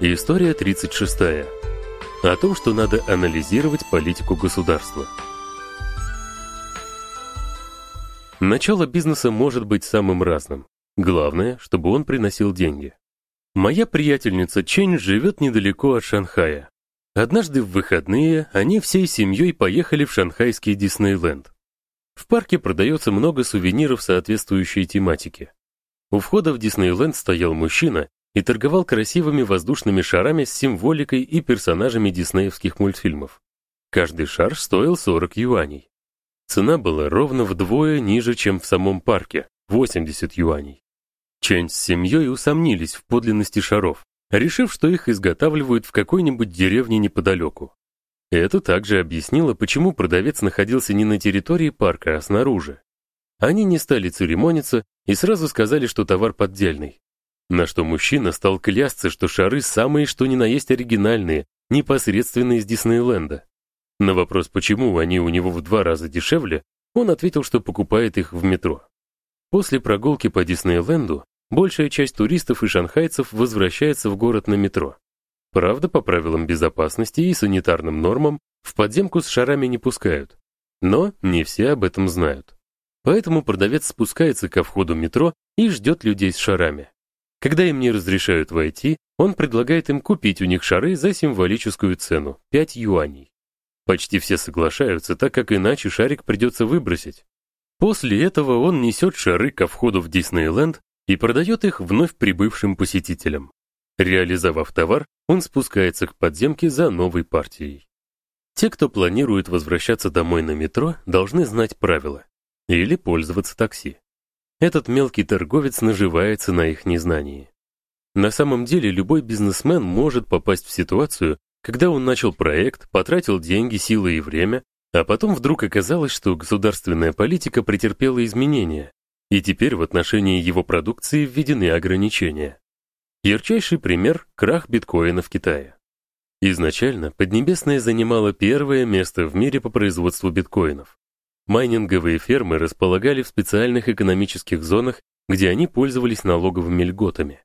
История 36. О том, что надо анализировать политику государства. Начало бизнеса может быть самым разным. Главное, чтобы он приносил деньги. Моя приятельница Чень живет недалеко от Шанхая. Однажды в выходные они всей семьей поехали в шанхайский Диснейленд. В парке продается много сувениров соответствующей тематике. У входа в Диснейленд стоял мужчина и торговал красивыми воздушными шарами с символикой и персонажами диснеевских мультфильмов. Каждый шар стоил 40 юаней. Цена была ровно вдвое ниже, чем в самом парке 80 юаней. Чэнь с семьей усомнились в подлинности шаров, решив, что их изготавливают в какой-нибудь деревне неподалеку. Это также объяснило, почему продавец находился не на территории парка, а снаружи. Они не стали церемониться и сразу сказали, что товар поддельный. На что мужчина стал клясться, что шары самые что ни на есть оригинальные, непосредственно из Диснейленда. На вопрос, почему они у него в два раза дешевле, он ответил, что покупает их в метро. После прогулки по Диснейленду большая часть туристов и шанхайцев возвращается в город на метро. Правда, по правилам безопасности и санитарным нормам в подземку с шарами не пускают. Но не все об этом знают. Поэтому продавец спускается ко входу метро и ждет людей с шарами. Когда им не разрешают войти, он предлагает им купить у них шары за символическую цену 5 юаней. Почти все соглашаются, так как иначе шарик придется выбросить. После этого он несет шары ко входу в Диснейленд и продает их вновь прибывшим посетителям. Реализовав товар, он спускается к подземке за новой партией. Те, кто планирует возвращаться домой на метро, должны знать правила или пользоваться такси. Этот мелкий торговец наживается на их незнании. На самом деле любой бизнесмен может попасть в ситуацию, когда он начал проект, потратил деньги, силы и время, а потом вдруг оказалось, что государственная политика претерпела изменения, и теперь в отношении его продукции введены ограничения. Ярчайший пример крах биткоина в Китае. Изначально Поднебесная занимала первое место в мире по производству биткоинов. Майнинговые фермы располагали в специальных экономических зонах, где они пользовались налоговыми льготами.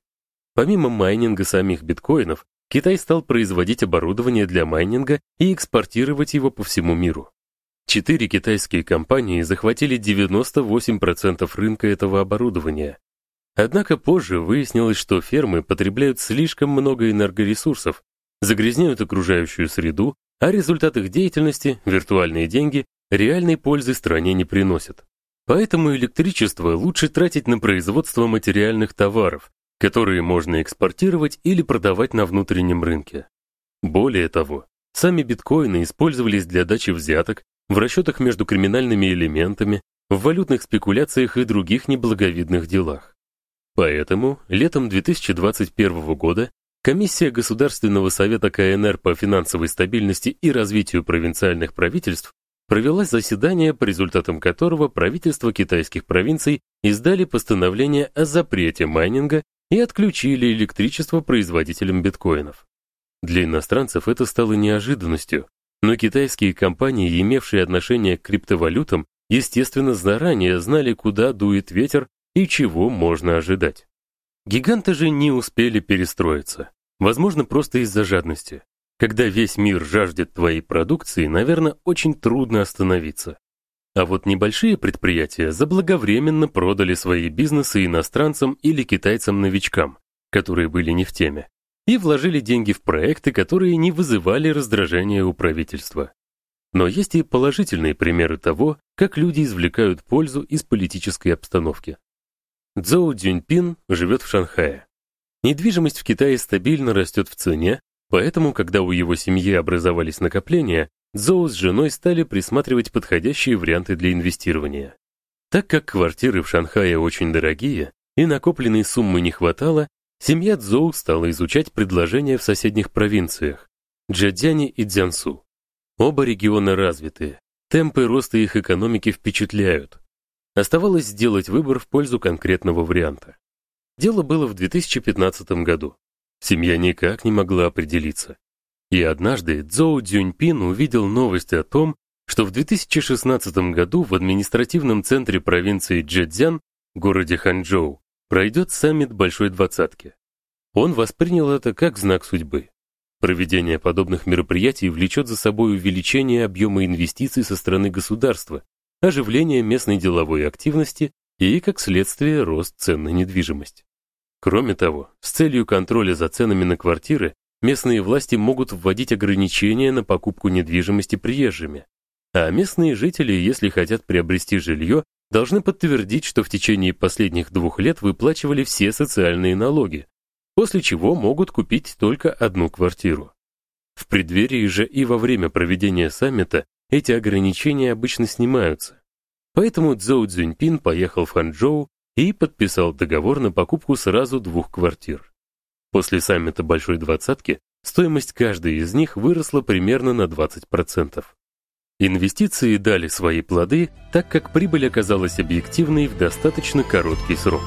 Помимо майнинга самих биткоинов, Китай стал производить оборудование для майнинга и экспортировать его по всему миру. Четыре китайские компании захватили 98% рынка этого оборудования. Однако позже выяснилось, что фермы потребляют слишком много энергоресурсов, загрязняют окружающую среду, а результат их деятельности, виртуальные деньги, реальной пользы стране не приносят. Поэтому электричество лучше тратить на производство материальных товаров, которые можно экспортировать или продавать на внутреннем рынке. Более того, сами биткоины использовались для дачи взяток, в расчетах между криминальными элементами, в валютных спекуляциях и других неблаговидных делах. Поэтому летом 2021 года Комиссия Государственного совета КНР по финансовой стабильности и развитию провинциальных правительств провела заседание, по результатам которого правительства китайских провинций издали постановление о запрете майнинга и отключили электричество производителям биткоинов. Для иностранцев это стало неожиданностью, но китайские компании, имевшие отношение к криптовалютам, естественно, заранее знали, куда дует ветер и чего можно ожидать. Гиганты же не успели перестроиться. Возможно, просто из-за жадности. Когда весь мир жаждет твоей продукции, наверное, очень трудно остановиться. А вот небольшие предприятия заблаговременно продали свои бизнесы иностранцам или китайцам-новичкам, которые были не в теме, и вложили деньги в проекты, которые не вызывали раздражения у правительства. Но есть и положительные примеры того, как люди извлекают пользу из политической обстановки. Цзоу Цзюньпин живет в Шанхае. Недвижимость в Китае стабильно растет в цене, Поэтому, когда у его семьи образовались накопления, Зоу с женой стали присматривать подходящие варианты для инвестирования. Так как квартиры в Шанхае очень дорогие и накопленной суммы не хватало, семья Цзоу стала изучать предложения в соседних провинциях Джэцзяне и Цзянсу. Оба региона развитые, темпы роста их экономики впечатляют. Оставалось сделать выбор в пользу конкретного варианта. Дело было в 2015 году. Семья никак не могла определиться. И однажды Цзоу Цзюньпин увидел новость о том, что в 2016 году в административном центре провинции Джэцзян, городе Ханчжоу, пройдет саммит Большой двадцатки. Он воспринял это как знак судьбы. Проведение подобных мероприятий влечет за собой увеличение объема инвестиций со стороны государства, оживление местной деловой активности и, как следствие, рост цен на недвижимость. Кроме того, с целью контроля за ценами на квартиры местные власти могут вводить ограничения на покупку недвижимости приезжими, а местные жители, если хотят приобрести жилье, должны подтвердить, что в течение последних двух лет выплачивали все социальные налоги, после чего могут купить только одну квартиру. В преддверии же и во время проведения саммита эти ограничения обычно снимаются. Поэтому Цзоу Цзюньпин поехал в Ханчжоу и подписал договор на покупку сразу двух квартир. После саммита Большой двадцатки стоимость каждой из них выросла примерно на 20%. Инвестиции дали свои плоды, так как прибыль оказалась объективной в достаточно короткий срок.